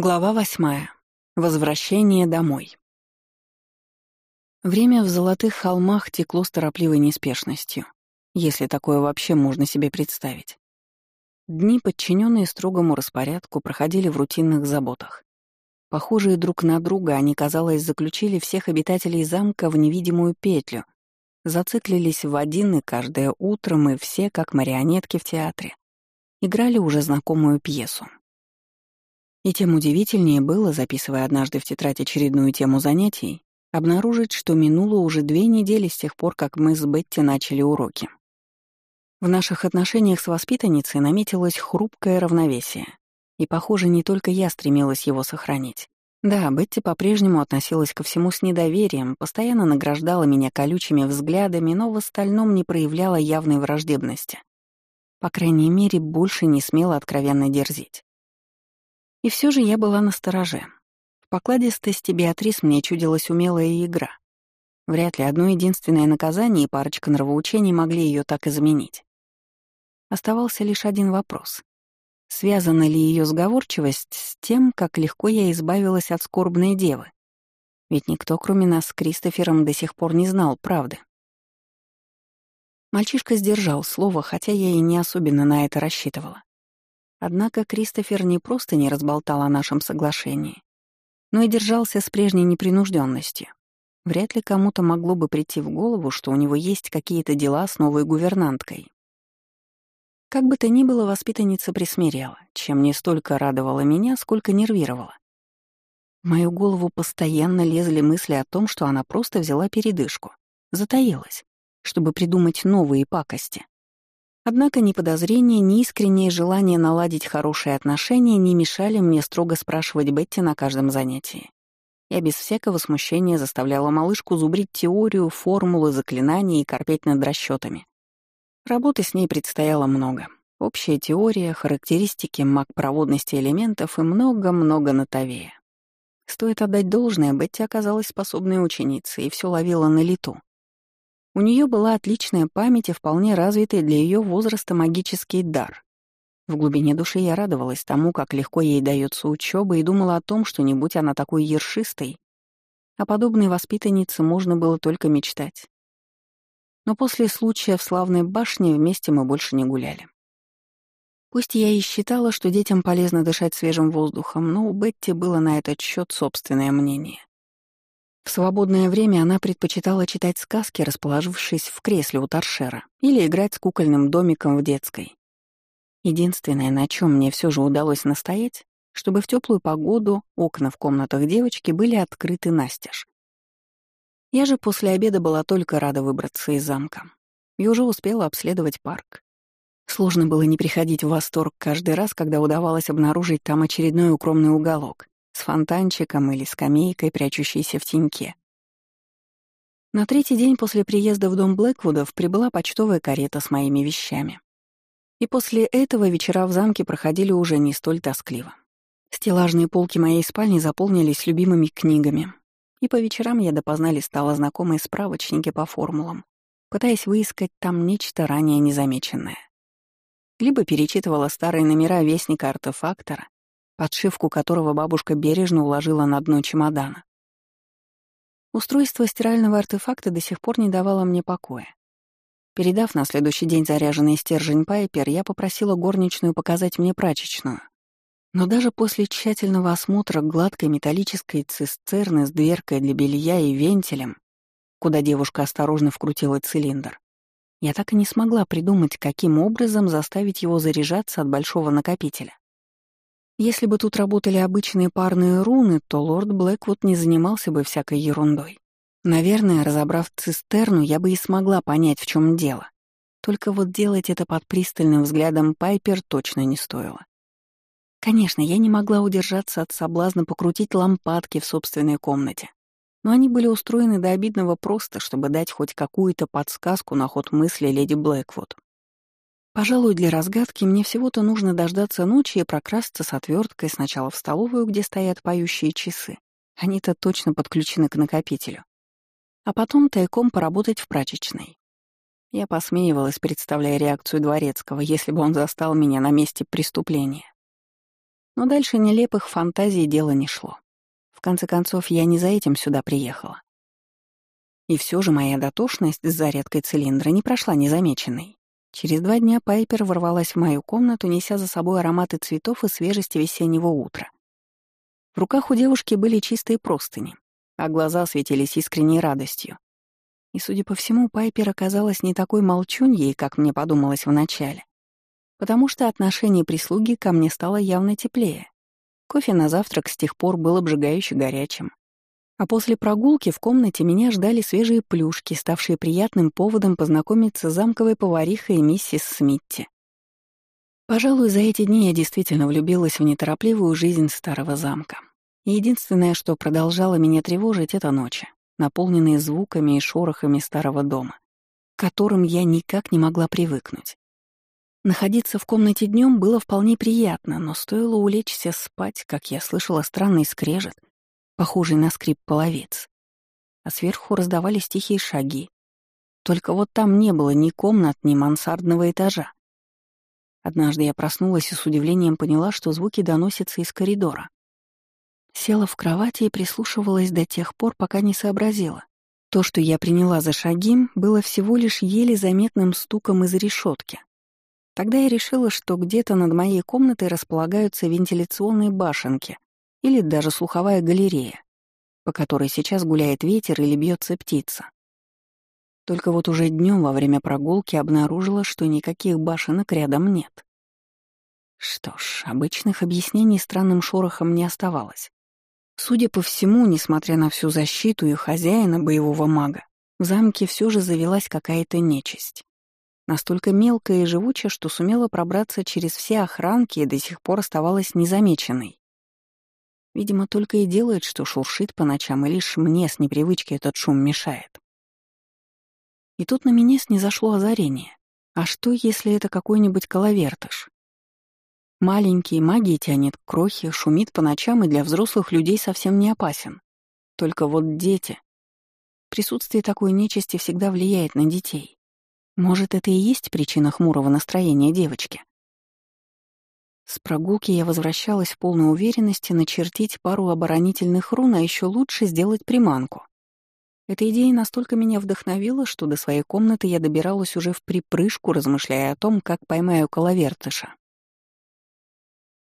Глава восьмая. Возвращение домой. Время в Золотых холмах текло с торопливой неспешностью, если такое вообще можно себе представить. Дни, подчиненные строгому распорядку, проходили в рутинных заботах. Похожие друг на друга, они, казалось, заключили всех обитателей замка в невидимую петлю, зациклились в один и каждое утро мы все, как марионетки в театре, играли уже знакомую пьесу. И тем удивительнее было, записывая однажды в тетрадь очередную тему занятий, обнаружить, что минуло уже две недели с тех пор, как мы с Бетти начали уроки. В наших отношениях с воспитанницей наметилось хрупкое равновесие, и, похоже, не только я стремилась его сохранить. Да, Бетти по-прежнему относилась ко всему с недоверием, постоянно награждала меня колючими взглядами, но в остальном не проявляла явной враждебности. По крайней мере, больше не смела откровенно дерзить. И все же я была на стороже. В покладистости Беатрис мне чудилась умелая игра. Вряд ли одно единственное наказание и парочка нравоучений могли ее так изменить. Оставался лишь один вопрос. Связана ли ее сговорчивость с тем, как легко я избавилась от скорбной девы? Ведь никто, кроме нас с Кристофером, до сих пор не знал правды. Мальчишка сдержал слово, хотя я и не особенно на это рассчитывала. Однако Кристофер не просто не разболтал о нашем соглашении, но и держался с прежней непринужденностью. Вряд ли кому-то могло бы прийти в голову, что у него есть какие-то дела с новой гувернанткой. Как бы то ни было, воспитанница присмирела, чем не столько радовала меня, сколько нервировала. В мою голову постоянно лезли мысли о том, что она просто взяла передышку, затаилась, чтобы придумать новые пакости. Однако ни подозрения, ни искреннее желание наладить хорошие отношения не мешали мне строго спрашивать Бетти на каждом занятии. Я без всякого смущения заставляла малышку зубрить теорию, формулы, заклинания и корпеть над расчетами. Работы с ней предстояло много. Общая теория, характеристики, маг проводности элементов и много-много нотовея. Стоит отдать должное, Бетти оказалась способной ученицей и все ловила на лету. У нее была отличная память и вполне развитый для ее возраста магический дар. В глубине души я радовалась тому, как легко ей дается учеба, и думала о том, что не будь она такой ершистой, о подобной воспитаннице можно было только мечтать. Но после случая в славной башне вместе мы больше не гуляли. Пусть я и считала, что детям полезно дышать свежим воздухом, но у Бетти было на этот счет собственное мнение. В свободное время она предпочитала читать сказки, расположившись в кресле у торшера, или играть с кукольным домиком в детской. Единственное, на чем мне все же удалось настоять, чтобы в теплую погоду окна в комнатах девочки были открыты настежь. Я же после обеда была только рада выбраться из замка и уже успела обследовать парк. Сложно было не приходить в восторг каждый раз, когда удавалось обнаружить там очередной укромный уголок, с фонтанчиком или скамейкой, прячущейся в теньке. На третий день после приезда в дом Блэквудов прибыла почтовая карета с моими вещами. И после этого вечера в замке проходили уже не столь тоскливо. Стеллажные полки моей спальни заполнились любимыми книгами, и по вечерам я допоздна листала знакомые справочники по формулам, пытаясь выискать там нечто ранее незамеченное. Либо перечитывала старые номера вестника артефактора, подшивку которого бабушка бережно уложила на дно чемодана. Устройство стирального артефакта до сих пор не давало мне покоя. Передав на следующий день заряженный стержень Пайпер, я попросила горничную показать мне прачечную. Но даже после тщательного осмотра гладкой металлической цистерны с дверкой для белья и вентилем, куда девушка осторожно вкрутила цилиндр, я так и не смогла придумать, каким образом заставить его заряжаться от большого накопителя. Если бы тут работали обычные парные руны, то лорд Блэквуд не занимался бы всякой ерундой. Наверное, разобрав цистерну, я бы и смогла понять, в чем дело. Только вот делать это под пристальным взглядом Пайпер точно не стоило. Конечно, я не могла удержаться от соблазна покрутить лампадки в собственной комнате. Но они были устроены до обидного просто, чтобы дать хоть какую-то подсказку на ход мысли леди Блэквуд. Пожалуй, для разгадки мне всего-то нужно дождаться ночи и прокрасться с отверткой сначала в столовую, где стоят поющие часы. Они-то точно подключены к накопителю. А потом тайком поработать в прачечной. Я посмеивалась, представляя реакцию Дворецкого, если бы он застал меня на месте преступления. Но дальше нелепых фантазий дело не шло. В конце концов, я не за этим сюда приехала. И все же моя дотошность с зарядкой цилиндра не прошла незамеченной. Через два дня Пайпер ворвалась в мою комнату, неся за собой ароматы цветов и свежести весеннего утра. В руках у девушки были чистые простыни, а глаза светились искренней радостью. И, судя по всему, Пайпер оказалась не такой молчуньей, как мне подумалось вначале, потому что отношение прислуги ко мне стало явно теплее. Кофе на завтрак с тех пор был обжигающе горячим. А после прогулки в комнате меня ждали свежие плюшки, ставшие приятным поводом познакомиться с замковой поварихой миссис Смитти. Пожалуй, за эти дни я действительно влюбилась в неторопливую жизнь старого замка. Единственное, что продолжало меня тревожить, — это ночи, наполненные звуками и шорохами старого дома, к которым я никак не могла привыкнуть. Находиться в комнате днем было вполне приятно, но стоило улечься спать, как я слышала странный скрежет — похожий на скрип половец. А сверху раздавались тихие шаги. Только вот там не было ни комнат, ни мансардного этажа. Однажды я проснулась и с удивлением поняла, что звуки доносятся из коридора. Села в кровати и прислушивалась до тех пор, пока не сообразила. То, что я приняла за шаги, было всего лишь еле заметным стуком из решетки. Тогда я решила, что где-то над моей комнатой располагаются вентиляционные башенки, или даже слуховая галерея, по которой сейчас гуляет ветер или бьется птица. Только вот уже днем во время прогулки обнаружила, что никаких башенок рядом нет. Что ж, обычных объяснений странным шорохом не оставалось. Судя по всему, несмотря на всю защиту и хозяина боевого мага, в замке все же завелась какая-то нечисть. Настолько мелкая и живучая, что сумела пробраться через все охранки и до сих пор оставалась незамеченной. Видимо, только и делает, что шуршит по ночам, и лишь мне с непривычки этот шум мешает. И тут на меня снизошло озарение. А что, если это какой-нибудь коловертыш? Маленький, магии тянет к крохе, шумит по ночам и для взрослых людей совсем не опасен. Только вот дети. Присутствие такой нечисти всегда влияет на детей. Может, это и есть причина хмурого настроения девочки? С прогулки я возвращалась в полной уверенности начертить пару оборонительных рун, а еще лучше сделать приманку. Эта идея настолько меня вдохновила, что до своей комнаты я добиралась уже в припрыжку, размышляя о том, как поймаю коловертыша.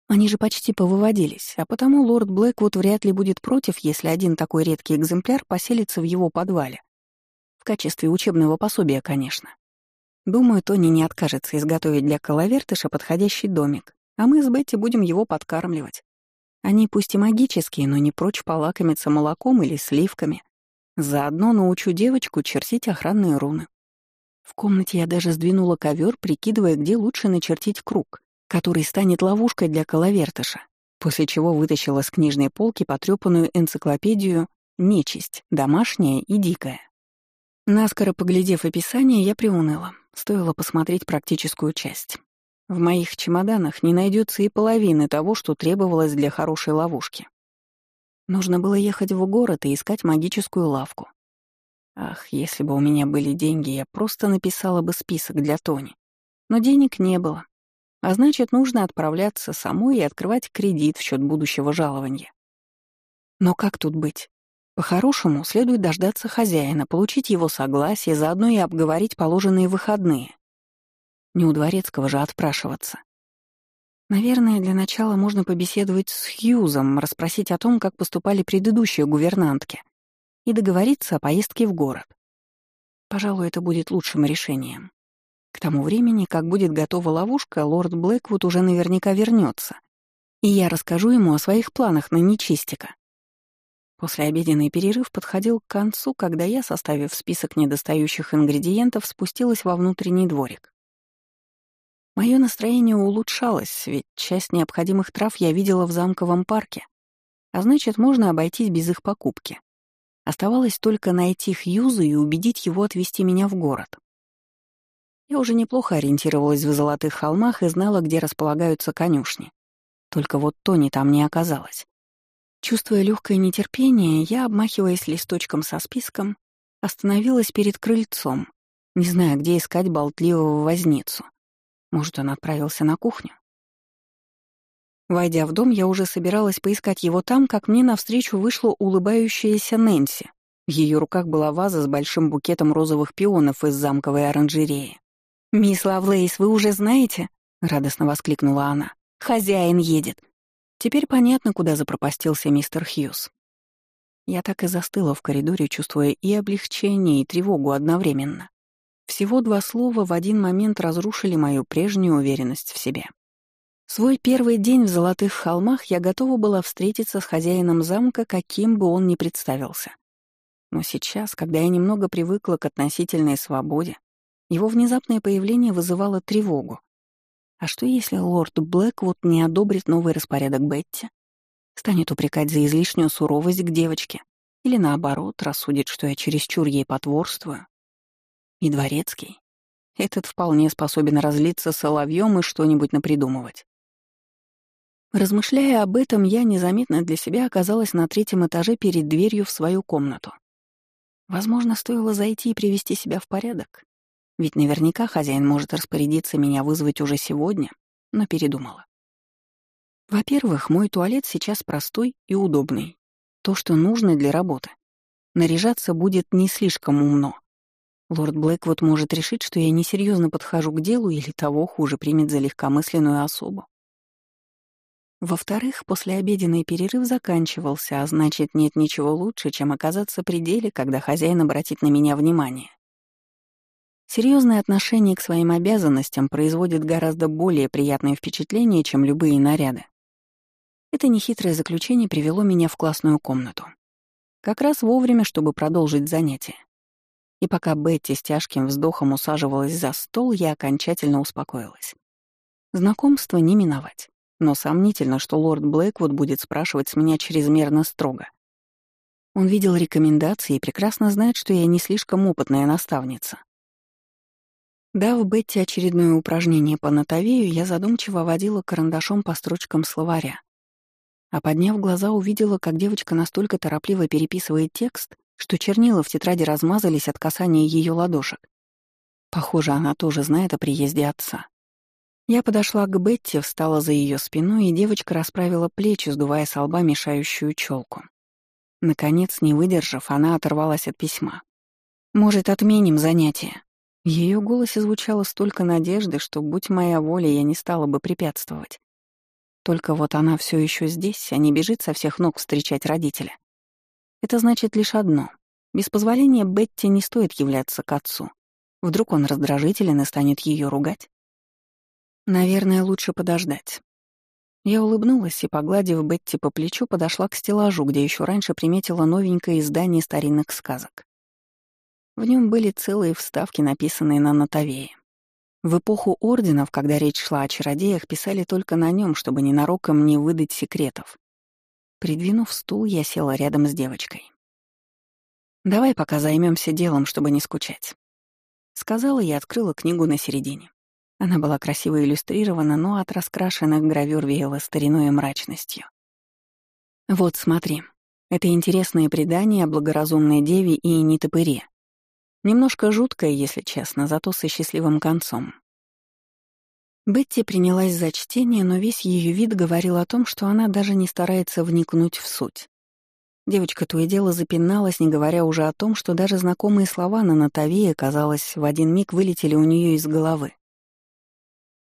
Они же почти повыводились, а потому лорд Блэквуд вряд ли будет против, если один такой редкий экземпляр поселится в его подвале. В качестве учебного пособия, конечно. Думаю, Тони не откажется изготовить для коловертыша подходящий домик, а мы с Бетти будем его подкармливать. Они пусть и магические, но не прочь полакомиться молоком или сливками. Заодно научу девочку чертить охранные руны. В комнате я даже сдвинула ковер, прикидывая, где лучше начертить круг, который станет ловушкой для коловертыша, после чего вытащила с книжной полки потрёпанную энциклопедию «Нечисть. Домашняя и дикая». Наскоро поглядев описание, я приуныла. Стоило посмотреть практическую часть. В моих чемоданах не найдется и половины того, что требовалось для хорошей ловушки. Нужно было ехать в город и искать магическую лавку. Ах, если бы у меня были деньги, я просто написала бы список для Тони. Но денег не было. А значит, нужно отправляться самой и открывать кредит в счет будущего жалования. Но как тут быть? По-хорошему, следует дождаться хозяина, получить его согласие, заодно и обговорить положенные выходные. Не у Дворецкого же отпрашиваться. Наверное, для начала можно побеседовать с Хьюзом, расспросить о том, как поступали предыдущие гувернантки, и договориться о поездке в город. Пожалуй, это будет лучшим решением. К тому времени, как будет готова ловушка, лорд Блэквуд уже наверняка вернется, и я расскажу ему о своих планах на нечистика. Послеобеденный перерыв подходил к концу, когда я, составив список недостающих ингредиентов, спустилась во внутренний дворик. Мое настроение улучшалось, ведь часть необходимых трав я видела в замковом парке, а значит, можно обойтись без их покупки. Оставалось только найти Хьюза и убедить его отвезти меня в город. Я уже неплохо ориентировалась в золотых холмах и знала, где располагаются конюшни. Только вот Тони там не оказалось. Чувствуя легкое нетерпение, я, обмахиваясь листочком со списком, остановилась перед крыльцом, не зная, где искать болтливого возницу. Может, он отправился на кухню? Войдя в дом, я уже собиралась поискать его там, как мне навстречу вышла улыбающаяся Нэнси. В ее руках была ваза с большим букетом розовых пионов из замковой оранжереи. «Мисс Лавлейс, вы уже знаете?» — радостно воскликнула она. «Хозяин едет». Теперь понятно, куда запропастился мистер Хьюз. Я так и застыла в коридоре, чувствуя и облегчение, и тревогу одновременно. Всего два слова в один момент разрушили мою прежнюю уверенность в себе. Свой первый день в Золотых холмах я готова была встретиться с хозяином замка, каким бы он ни представился. Но сейчас, когда я немного привыкла к относительной свободе, его внезапное появление вызывало тревогу. А что если лорд Блэквуд не одобрит новый распорядок Бетти? Станет упрекать за излишнюю суровость к девочке? Или наоборот, рассудит, что я чересчур ей потворствую? И дворецкий? Этот вполне способен разлиться соловьем и что-нибудь напридумывать. Размышляя об этом, я незаметно для себя оказалась на третьем этаже перед дверью в свою комнату. Возможно, стоило зайти и привести себя в порядок. Ведь наверняка хозяин может распорядиться меня вызвать уже сегодня, но передумала. Во-первых, мой туалет сейчас простой и удобный. То, что нужно для работы. Наряжаться будет не слишком умно. Лорд Блэквуд может решить, что я несерьезно подхожу к делу или того хуже примет за легкомысленную особу. Во-вторых, послеобеденный перерыв заканчивался, а значит, нет ничего лучше, чем оказаться при деле, когда хозяин обратит на меня внимание. Серьезное отношение к своим обязанностям производит гораздо более приятное впечатление, чем любые наряды. Это нехитрое заключение привело меня в классную комнату. Как раз вовремя, чтобы продолжить занятие. И пока Бетти с тяжким вздохом усаживалась за стол, я окончательно успокоилась. Знакомство не миновать. Но сомнительно, что лорд Блэквуд будет спрашивать с меня чрезмерно строго. Он видел рекомендации и прекрасно знает, что я не слишком опытная наставница. Дав Бетти очередное упражнение по нотовею, я задумчиво водила карандашом по строчкам словаря. А подняв глаза, увидела, как девочка настолько торопливо переписывает текст, что чернила в тетради размазались от касания ее ладошек. Похоже, она тоже знает о приезде отца. Я подошла к Бетти, встала за ее спиной, и девочка расправила плечи, сдувая с лба мешающую челку. Наконец, не выдержав, она оторвалась от письма. «Может, отменим занятие?» В ее голосе звучало столько надежды, что, будь моя воля, я не стала бы препятствовать. Только вот она все еще здесь, а не бежит со всех ног встречать родителя. Это значит лишь одно. Без позволения Бетти не стоит являться к отцу. Вдруг он раздражителен и станет ее ругать? Наверное, лучше подождать. Я улыбнулась и, погладив Бетти по плечу, подошла к стеллажу, где еще раньше приметила новенькое издание старинных сказок. В нем были целые вставки, написанные на нотовее. В эпоху орденов, когда речь шла о чародеях, писали только на нем, чтобы ненароком не выдать секретов. Придвинув стул, я села рядом с девочкой. «Давай пока займемся делом, чтобы не скучать», — сказала и открыла книгу на середине. Она была красиво иллюстрирована, но от раскрашенных гравюр веяла стариной и мрачностью. «Вот, смотри. Это интересное предание о благоразумной деве и нетопыре. Немножко жуткое, если честно, зато со счастливым концом. Бетти принялась за чтение, но весь ее вид говорил о том, что она даже не старается вникнуть в суть. Девочка то и дело запиналась, не говоря уже о том, что даже знакомые слова на Натавее, казалось, в один миг вылетели у нее из головы.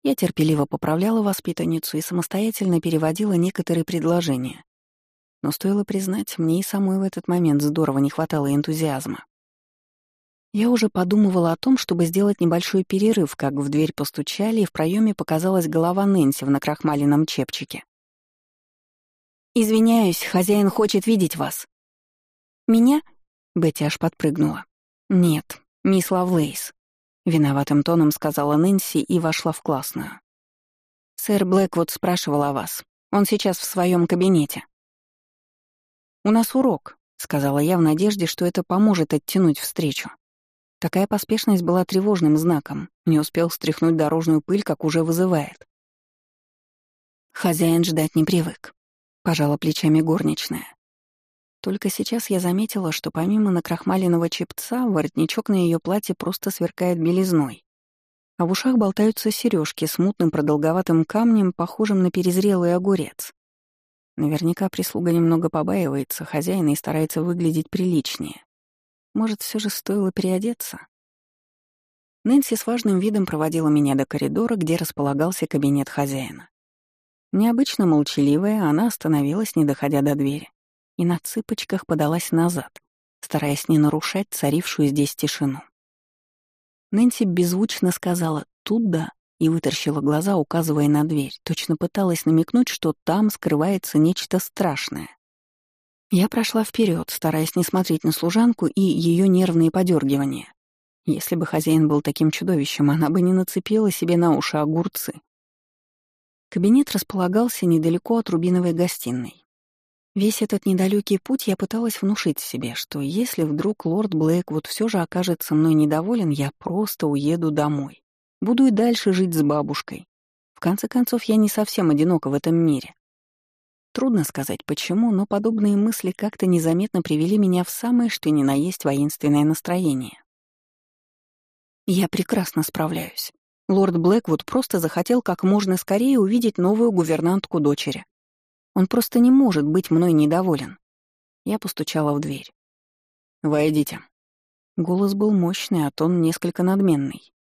Я терпеливо поправляла воспитанницу и самостоятельно переводила некоторые предложения. Но стоило признать, мне и самой в этот момент здорово не хватало энтузиазма. Я уже подумывала о том, чтобы сделать небольшой перерыв, как в дверь постучали, и в проеме показалась голова Нэнси в накрахмаленном чепчике. «Извиняюсь, хозяин хочет видеть вас». «Меня?» — Бетти аж подпрыгнула. «Нет, мисс Лавлейс». Виноватым тоном сказала Нэнси и вошла в классную. «Сэр Блэквуд спрашивал о вас. Он сейчас в своем кабинете». «У нас урок», — сказала я в надежде, что это поможет оттянуть встречу. Такая поспешность была тревожным знаком. Не успел стряхнуть дорожную пыль, как уже вызывает. Хозяин ждать не привык. Пожала плечами горничная. Только сейчас я заметила, что помимо накрахмаленного чепца, воротничок на ее платье просто сверкает белизной. а в ушах болтаются сережки с мутным продолговатым камнем, похожим на перезрелый огурец. Наверняка прислуга немного побаивается хозяина и старается выглядеть приличнее. Может, все же стоило переодеться? Нэнси с важным видом проводила меня до коридора, где располагался кабинет хозяина. Необычно молчаливая, она остановилась, не доходя до двери, и на цыпочках подалась назад, стараясь не нарушать царившую здесь тишину. Нэнси беззвучно сказала «туда» и выторщила глаза, указывая на дверь, точно пыталась намекнуть, что там скрывается нечто страшное. Я прошла вперед, стараясь не смотреть на служанку и ее нервные подергивания. Если бы хозяин был таким чудовищем, она бы не нацепила себе на уши огурцы. Кабинет располагался недалеко от рубиновой гостиной. Весь этот недалекий путь я пыталась внушить себе, что если вдруг лорд Блэквуд все же окажется мной недоволен, я просто уеду домой. Буду и дальше жить с бабушкой. В конце концов, я не совсем одинока в этом мире. Трудно сказать почему, но подобные мысли как-то незаметно привели меня в самое что ни на есть воинственное настроение. Я прекрасно справляюсь. Лорд Блэквуд просто захотел как можно скорее увидеть новую гувернантку дочери. Он просто не может быть мной недоволен. Я постучала в дверь. «Войдите». Голос был мощный, а тон несколько надменный.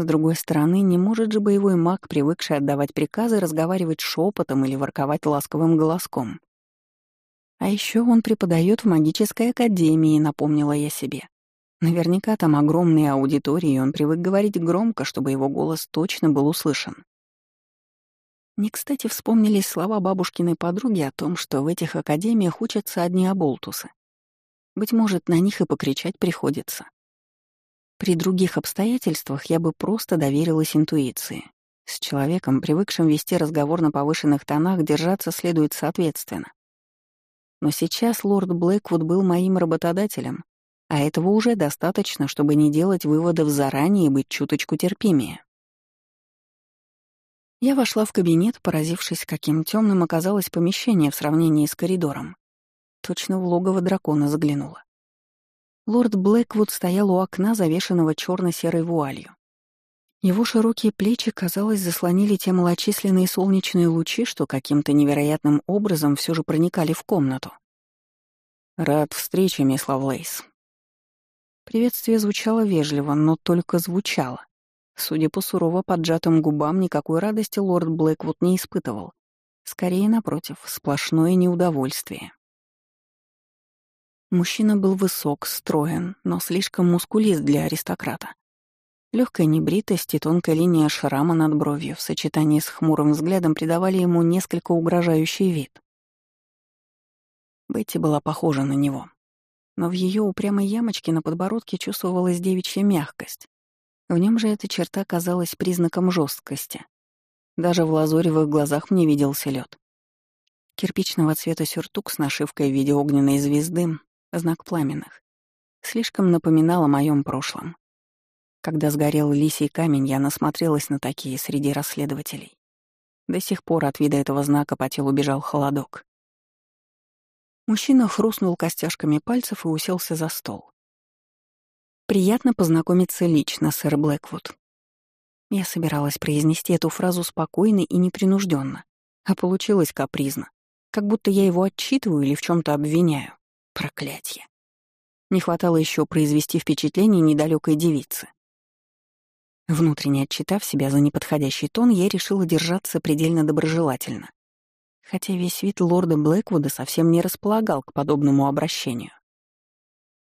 С другой стороны, не может же боевой маг, привыкший отдавать приказы, разговаривать шепотом или ворковать ласковым голоском. А еще он преподает в магической академии, напомнила я себе. Наверняка там огромные аудитории, и он привык говорить громко, чтобы его голос точно был услышан. Не кстати вспомнились слова бабушкиной подруги о том, что в этих академиях учатся одни оболтусы. Быть может, на них и покричать приходится. При других обстоятельствах я бы просто доверилась интуиции. С человеком, привыкшим вести разговор на повышенных тонах, держаться следует соответственно. Но сейчас лорд Блэквуд был моим работодателем, а этого уже достаточно, чтобы не делать выводов заранее и быть чуточку терпимее. Я вошла в кабинет, поразившись, каким темным оказалось помещение в сравнении с коридором. Точно в логово дракона заглянула. Лорд Блэквуд стоял у окна, завешенного черно серой вуалью. Его широкие плечи, казалось, заслонили те малочисленные солнечные лучи, что каким-то невероятным образом все же проникали в комнату. «Рад встрече, мисс Лавлейс». Приветствие звучало вежливо, но только звучало. Судя по сурово поджатым губам, никакой радости лорд Блэквуд не испытывал. Скорее, напротив, сплошное неудовольствие. Мужчина был высок, строен, но слишком мускулист для аристократа. Легкая небритость и тонкая линия шрама над бровью в сочетании с хмурым взглядом придавали ему несколько угрожающий вид. Бетти была похожа на него. Но в ее упрямой ямочке на подбородке чувствовалась девичья мягкость, в нем же эта черта казалась признаком жесткости. Даже в лазоревых глазах мне виделся лед. Кирпичного цвета сюртук с нашивкой в виде огненной звезды, знак пламенных, слишком напоминал о моем прошлом. Когда сгорел лисий камень, я насмотрелась на такие среди расследователей. До сих пор от вида этого знака по телу бежал холодок. Мужчина хрустнул костяшками пальцев и уселся за стол. «Приятно познакомиться лично, сэр Блэквуд». Я собиралась произнести эту фразу спокойно и непринужденно, а получилось капризно, как будто я его отчитываю или в чем то обвиняю. Проклятье. Не хватало еще произвести впечатление недалекой девицы. Внутренне отчитав себя за неподходящий тон, я решила держаться предельно доброжелательно. Хотя весь вид лорда Блэквуда совсем не располагал к подобному обращению.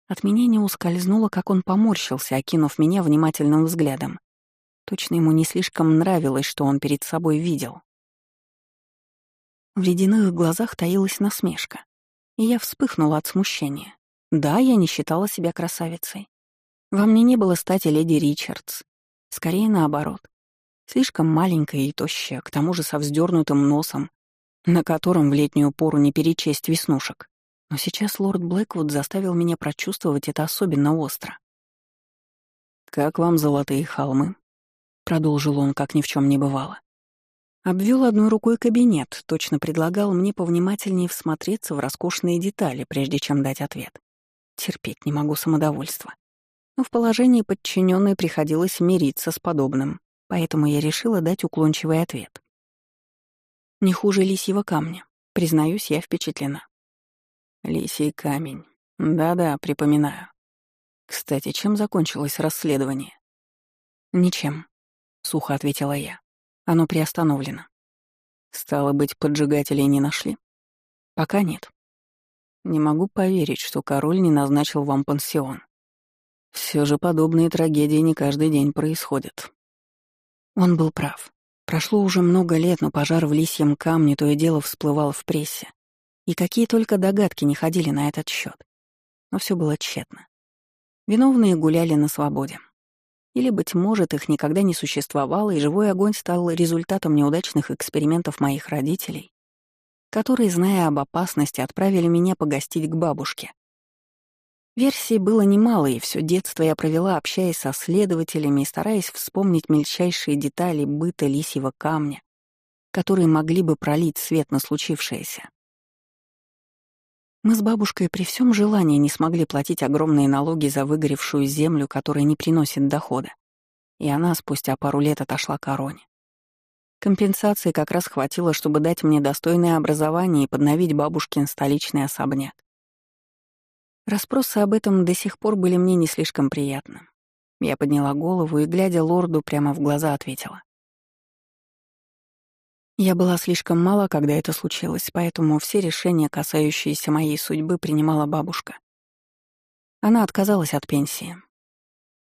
От меня не ускользнуло, как он поморщился, окинув меня внимательным взглядом. Точно ему не слишком нравилось, что он перед собой видел. В ледяных глазах таилась насмешка, и я вспыхнула от смущения. Да, я не считала себя красавицей. Во мне не было стати леди Ричардс. Скорее наоборот. Слишком маленькая и тощая, к тому же со вздернутым носом, на котором в летнюю пору не перечесть веснушек. Но сейчас лорд Блэквуд заставил меня прочувствовать это особенно остро. «Как вам золотые холмы?» — продолжил он, как ни в чем не бывало. Обвел одной рукой кабинет, точно предлагал мне повнимательнее всмотреться в роскошные детали, прежде чем дать ответ. Терпеть не могу самодовольства. Но в положении подчиненной приходилось мириться с подобным, поэтому я решила дать уклончивый ответ. Не хуже лисьего камня. Признаюсь, я впечатлена. Лисий камень. Да-да, припоминаю. Кстати, чем закончилось расследование? Ничем, сухо ответила я. Оно приостановлено. Стало быть, поджигателей не нашли? Пока нет. Не могу поверить, что король не назначил вам пансион. Все же подобные трагедии не каждый день происходят. Он был прав. Прошло уже много лет, но пожар в лисьем камне то и дело всплывал в прессе. И какие только догадки не ходили на этот счет. Но все было тщетно. Виновные гуляли на свободе. Или, быть может, их никогда не существовало, и живой огонь стал результатом неудачных экспериментов моих родителей, которые, зная об опасности, отправили меня погостить к бабушке. Версий было немало, и все детство я провела, общаясь со следователями и стараясь вспомнить мельчайшие детали быта лисьего камня, которые могли бы пролить свет на случившееся. Мы с бабушкой при всем желании не смогли платить огромные налоги за выгоревшую землю, которая не приносит дохода. И она спустя пару лет отошла к короне. Компенсации как раз хватило, чтобы дать мне достойное образование и подновить бабушкин столичный особняк. Распросы об этом до сих пор были мне не слишком приятны. Я подняла голову и, глядя лорду прямо в глаза, ответила. Я была слишком мала, когда это случилось, поэтому все решения, касающиеся моей судьбы, принимала бабушка. Она отказалась от пенсии.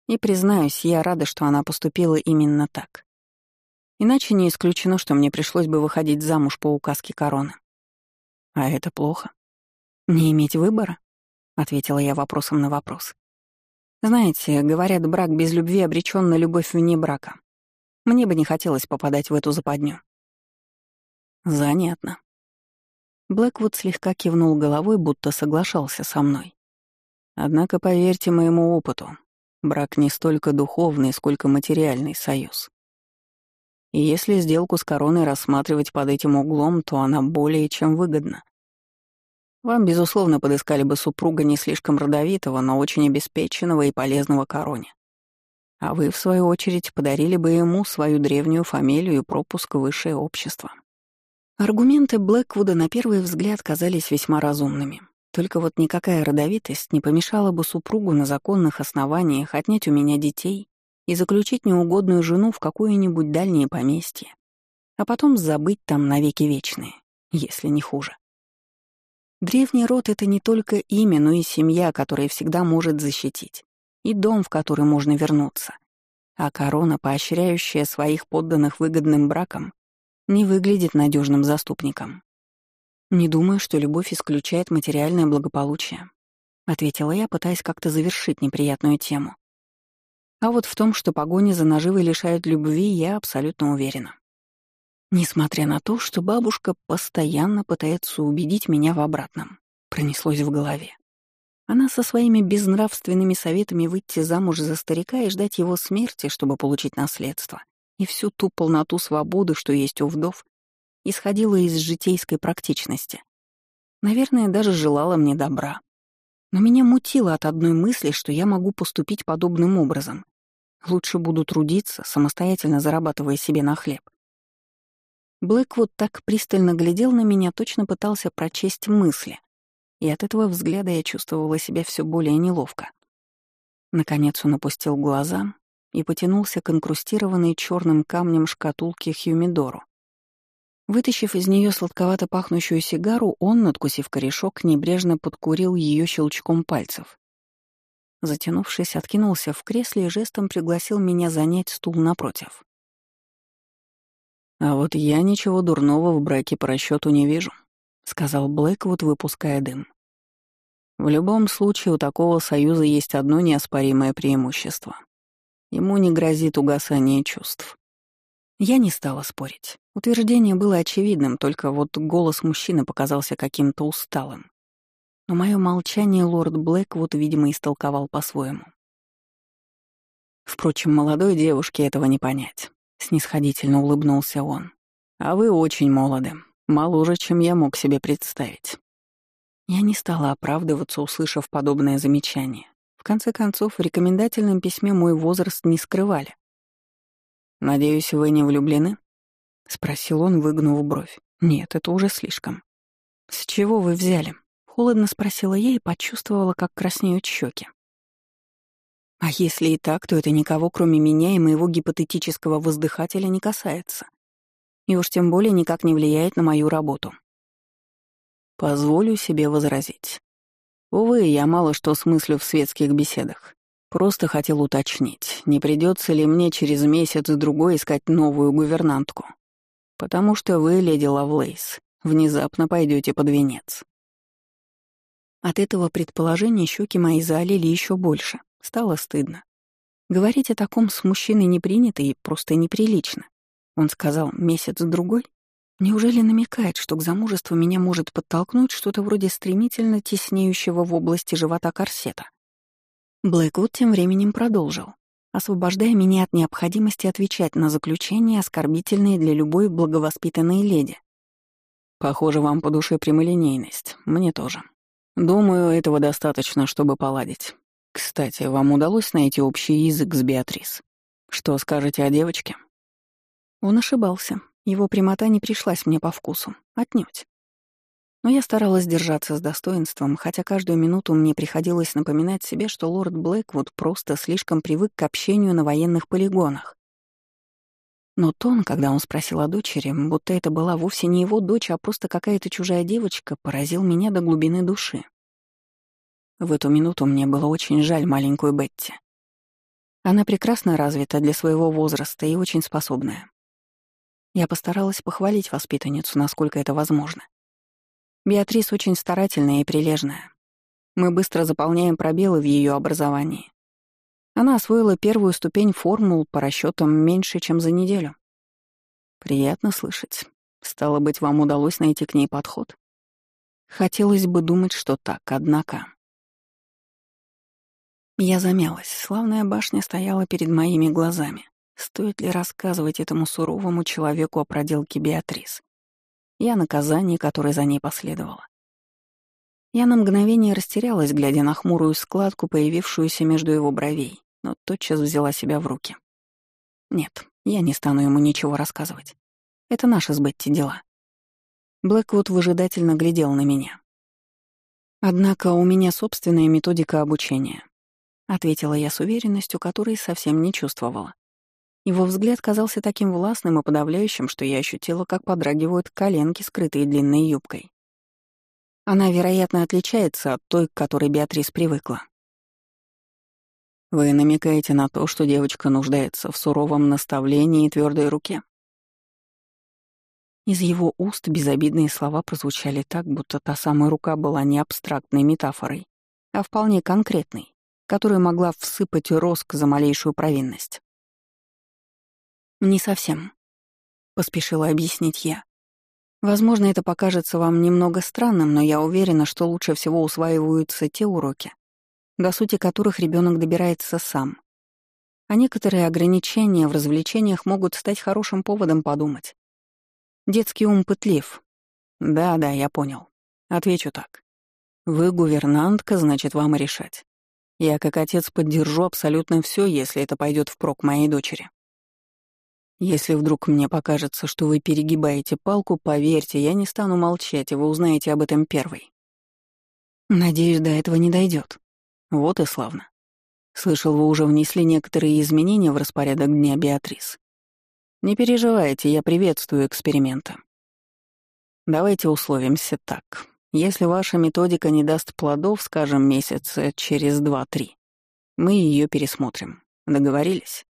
И, признаюсь, я рада, что она поступила именно так. Иначе не исключено, что мне пришлось бы выходить замуж по указке короны. А это плохо. Не иметь выбора? Ответила я вопросом на вопрос. Знаете, говорят, брак без любви обречен на любовь вне брака. Мне бы не хотелось попадать в эту западню. Занятно. Блэквуд слегка кивнул головой, будто соглашался со мной. Однако, поверьте моему опыту, брак не столько духовный, сколько материальный союз. И если сделку с короной рассматривать под этим углом, то она более чем выгодна. Вам, безусловно, подыскали бы супруга не слишком родовитого, но очень обеспеченного и полезного короне. А вы, в свою очередь, подарили бы ему свою древнюю фамилию и пропуск высшее общество. Аргументы Блэквуда на первый взгляд казались весьма разумными. Только вот никакая родовитость не помешала бы супругу на законных основаниях отнять у меня детей и заключить неугодную жену в какое-нибудь дальнее поместье, а потом забыть там навеки вечные, если не хуже. Древний род — это не только имя, но и семья, которая всегда может защитить, и дом, в который можно вернуться. А корона, поощряющая своих подданных выгодным браком, не выглядит надежным заступником. «Не думаю, что любовь исключает материальное благополучие», — ответила я, пытаясь как-то завершить неприятную тему. А вот в том, что погони за наживой лишают любви, я абсолютно уверена. Несмотря на то, что бабушка постоянно пытается убедить меня в обратном, пронеслось в голове. Она со своими безнравственными советами выйти замуж за старика и ждать его смерти, чтобы получить наследство, и всю ту полноту свободы, что есть у вдов, исходила из житейской практичности. Наверное, даже желала мне добра. Но меня мутило от одной мысли, что я могу поступить подобным образом, Лучше буду трудиться, самостоятельно зарабатывая себе на хлеб. Блэквуд так пристально глядел на меня, точно пытался прочесть мысли, и от этого взгляда я чувствовала себя все более неловко. Наконец он опустил глаза и потянулся к инкрустированной черным камнем шкатулке Хьюмидору. Вытащив из нее сладковато пахнущую сигару, он, надкусив корешок, небрежно подкурил ее щелчком пальцев. Затянувшись, откинулся в кресле и жестом пригласил меня занять стул напротив. «А вот я ничего дурного в браке по расчету не вижу», — сказал Блэквуд, выпуская дым. «В любом случае у такого союза есть одно неоспоримое преимущество. Ему не грозит угасание чувств». Я не стала спорить. Утверждение было очевидным, только вот голос мужчины показался каким-то усталым. Но мое молчание лорд Блэквуд, видимо, истолковал по-своему. Впрочем, молодой девушке этого не понять. Снисходительно улыбнулся он. А вы очень молоды, моложе, чем я мог себе представить. Я не стала оправдываться, услышав подобное замечание. В конце концов, в рекомендательном письме мой возраст не скрывали. «Надеюсь, вы не влюблены?» — спросил он, выгнув бровь. «Нет, это уже слишком». «С чего вы взяли?» — холодно спросила я и почувствовала, как краснеют щеки. А если и так, то это никого, кроме меня и моего гипотетического воздыхателя, не касается. И уж тем более никак не влияет на мою работу. Позволю себе возразить. Увы, я мало что смыслю в светских беседах. Просто хотел уточнить, не придется ли мне через месяц-другой искать новую гувернантку. Потому что вы, леди Лавлейс, внезапно пойдете под венец. От этого предположения щеки мои залили еще больше. Стало стыдно. Говорить о таком с мужчиной не принято и просто неприлично. Он сказал «месяц-другой». Неужели намекает, что к замужеству меня может подтолкнуть что-то вроде стремительно теснеющего в области живота корсета? Блэквуд тем временем продолжил, освобождая меня от необходимости отвечать на заключения, оскорбительные для любой благовоспитанной леди. «Похоже, вам по душе прямолинейность. Мне тоже. Думаю, этого достаточно, чтобы поладить. Кстати, вам удалось найти общий язык с Беатрис? Что скажете о девочке? Он ошибался. Его прямота не пришлась мне по вкусу. Отнюдь. Но я старалась держаться с достоинством, хотя каждую минуту мне приходилось напоминать себе, что лорд Блэквуд просто слишком привык к общению на военных полигонах. Но тон, когда он спросил о дочери, будто это была вовсе не его дочь, а просто какая-то чужая девочка, поразил меня до глубины души. В эту минуту мне было очень жаль маленькую Бетти. Она прекрасно развита для своего возраста и очень способная. Я постаралась похвалить воспитанницу, насколько это возможно. Беатрис очень старательная и прилежная. Мы быстро заполняем пробелы в ее образовании. Она освоила первую ступень формул по расчетам меньше, чем за неделю. Приятно слышать. Стало быть, вам удалось найти к ней подход? Хотелось бы думать, что так, однако... Я замялась. Славная башня стояла перед моими глазами. Стоит ли рассказывать этому суровому человеку о проделке Беатрис? И о наказании, которое за ней последовало. Я на мгновение растерялась, глядя на хмурую складку, появившуюся между его бровей, но тотчас взяла себя в руки. Нет, я не стану ему ничего рассказывать. Это наши с Бетти дела. Блэквуд выжидательно глядел на меня. Однако у меня собственная методика обучения. — ответила я с уверенностью, которой совсем не чувствовала. Его взгляд казался таким властным и подавляющим, что я ощутила, как подрагивают коленки, скрытые длинной юбкой. Она, вероятно, отличается от той, к которой Беатрис привыкла. Вы намекаете на то, что девочка нуждается в суровом наставлении и твердой руке? Из его уст безобидные слова прозвучали так, будто та самая рука была не абстрактной метафорой, а вполне конкретной которая могла всыпать роск за малейшую провинность. «Не совсем», — поспешила объяснить я. «Возможно, это покажется вам немного странным, но я уверена, что лучше всего усваиваются те уроки, до сути которых ребенок добирается сам. А некоторые ограничения в развлечениях могут стать хорошим поводом подумать. Детский ум пытлив. Да-да, я понял. Отвечу так. Вы гувернантка, значит, вам и решать. Я как отец поддержу абсолютно все, если это пойдет впрок моей дочери. Если вдруг мне покажется, что вы перегибаете палку, поверьте, я не стану молчать, и вы узнаете об этом первой. Надеюсь, до этого не дойдет. Вот и славно. Слышал, вы уже внесли некоторые изменения в распорядок дня Беатрис. Не переживайте, я приветствую эксперименты. Давайте условимся так. Если ваша методика не даст плодов, скажем, месяца через два-три, мы ее пересмотрим. Договорились?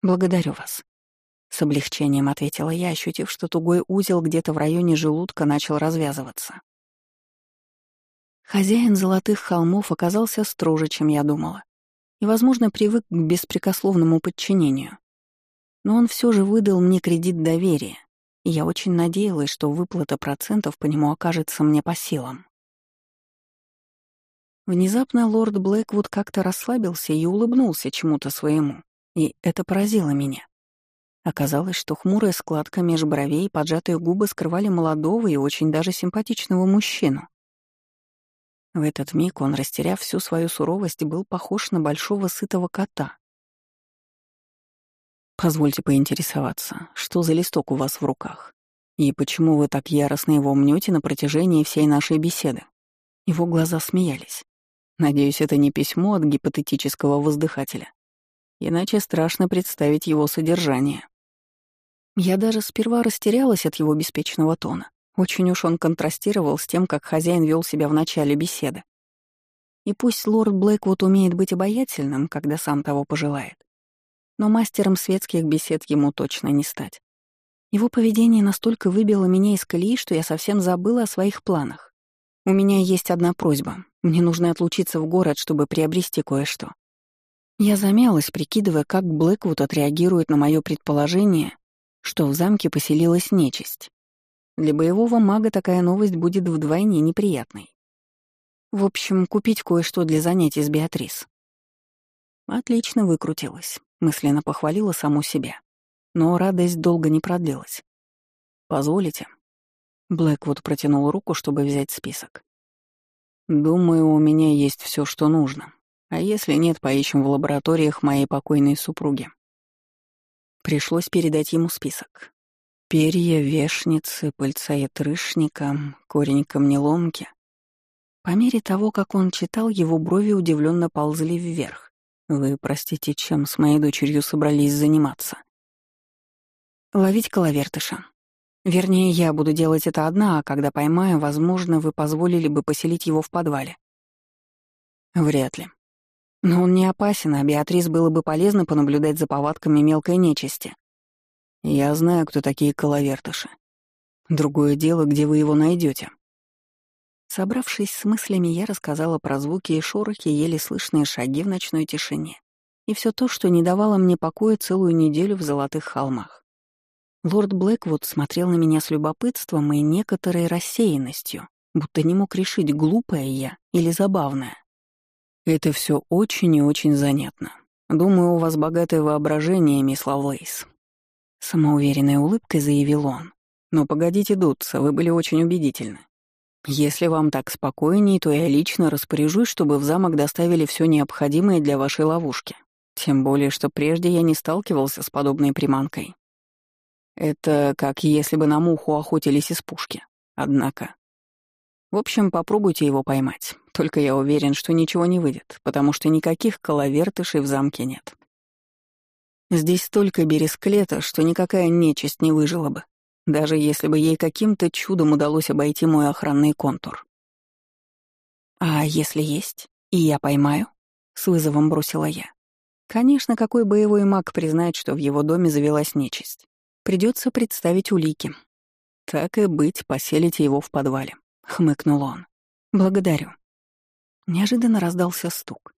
Благодарю вас. С облегчением ответила я, ощутив, что тугой узел где-то в районе желудка начал развязываться. Хозяин золотых холмов оказался строже, чем я думала, и, возможно, привык к беспрекословному подчинению. Но он все же выдал мне кредит доверия, и я очень надеялась, что выплата процентов по нему окажется мне по силам. Внезапно лорд Блэквуд как-то расслабился и улыбнулся чему-то своему, и это поразило меня. Оказалось, что хмурая складка меж бровей и поджатые губы скрывали молодого и очень даже симпатичного мужчину. В этот миг он, растеряв всю свою суровость, был похож на большого сытого кота. «Позвольте поинтересоваться, что за листок у вас в руках? И почему вы так яростно его мнете на протяжении всей нашей беседы?» Его глаза смеялись. «Надеюсь, это не письмо от гипотетического воздыхателя. Иначе страшно представить его содержание». Я даже сперва растерялась от его беспечного тона. Очень уж он контрастировал с тем, как хозяин вел себя в начале беседы. И пусть лорд Блэквуд умеет быть обаятельным, когда сам того пожелает, но мастером светских бесед ему точно не стать. Его поведение настолько выбило меня из колеи, что я совсем забыла о своих планах. У меня есть одна просьба. Мне нужно отлучиться в город, чтобы приобрести кое-что. Я замялась, прикидывая, как Блэквуд отреагирует на мое предположение, что в замке поселилась нечисть. Для боевого мага такая новость будет вдвойне неприятной. В общем, купить кое-что для занятий с Беатрис. Отлично выкрутилась, мысленно похвалила саму себя. Но радость долго не продлилась. «Позволите?» Блэквуд протянул руку, чтобы взять список. «Думаю, у меня есть все, что нужно. А если нет, поищем в лабораториях моей покойной супруги». Пришлось передать ему список. Перья, вешницы, пыльца ятрышника, корень камнеломки. По мере того, как он читал, его брови удивленно ползли вверх. «Вы, простите, чем с моей дочерью собрались заниматься?» «Ловить коловертыша. Вернее, я буду делать это одна, а когда поймаю, возможно, вы позволили бы поселить его в подвале». «Вряд ли. Но он не опасен, а Беатрис было бы полезно понаблюдать за повадками мелкой нечисти. Я знаю, кто такие коловертыши. Другое дело, где вы его найдете. Собравшись с мыслями, я рассказала про звуки и шорохи, еле слышные шаги в ночной тишине. И все то, что не давало мне покоя целую неделю в Золотых холмах. Лорд Блэквуд смотрел на меня с любопытством и некоторой рассеянностью, будто не мог решить, глупая я или забавная. «Это все очень и очень занятно. Думаю, у вас богатое воображение, мисс Лавлейс. Самоуверенной улыбкой заявил он. «Но погодите дуться, вы были очень убедительны. Если вам так спокойнее, то я лично распоряжусь, чтобы в замок доставили все необходимое для вашей ловушки. Тем более, что прежде я не сталкивался с подобной приманкой. Это как если бы на муху охотились из пушки. Однако... В общем, попробуйте его поймать. Только я уверен, что ничего не выйдет, потому что никаких коловертышей в замке нет. Здесь столько бересклета, что никакая нечисть не выжила бы, даже если бы ей каким-то чудом удалось обойти мой охранный контур. «А если есть, и я поймаю?» — с вызовом бросила я. Конечно, какой боевой маг признает, что в его доме завелась нечисть? Придется представить улики. Так и быть, поселите его в подвале, — хмыкнул он. Благодарю. Неожиданно раздался стук.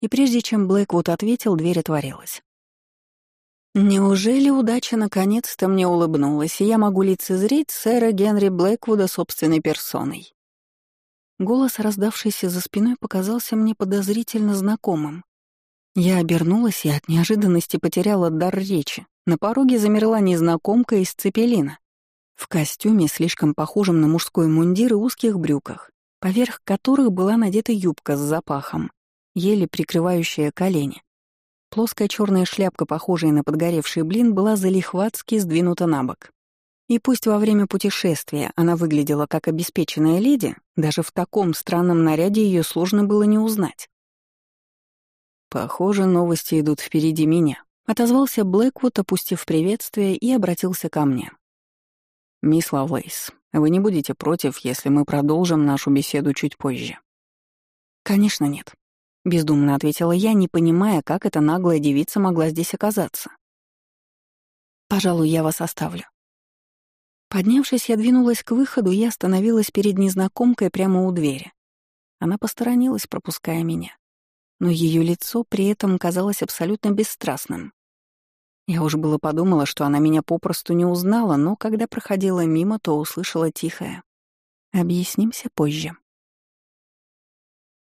И прежде чем Блэквуд ответил, дверь отворилась. Неужели удача наконец-то мне улыбнулась, и я могу лицезреть сэра Генри Блэквуда собственной персоной? Голос, раздавшийся за спиной, показался мне подозрительно знакомым. Я обернулась и от неожиданности потеряла дар речи. На пороге замерла незнакомка из цепелина. В костюме, слишком похожем на мужской мундир и узких брюках, поверх которых была надета юбка с запахом, еле прикрывающая колени. Плоская черная шляпка, похожая на подгоревший блин, была залихватски сдвинута на бок. И пусть во время путешествия она выглядела как обеспеченная леди, даже в таком странном наряде ее сложно было не узнать. «Похоже, новости идут впереди меня», — отозвался Блэквуд, опустив приветствие, и обратился ко мне. «Мисс Лавлейс, вы не будете против, если мы продолжим нашу беседу чуть позже?» «Конечно нет», Бездумно ответила я, не понимая, как эта наглая девица могла здесь оказаться. «Пожалуй, я вас оставлю». Поднявшись, я двинулась к выходу и остановилась перед незнакомкой прямо у двери. Она посторонилась, пропуская меня. Но ее лицо при этом казалось абсолютно бесстрастным. Я уже было подумала, что она меня попросту не узнала, но когда проходила мимо, то услышала тихое. «Объяснимся позже».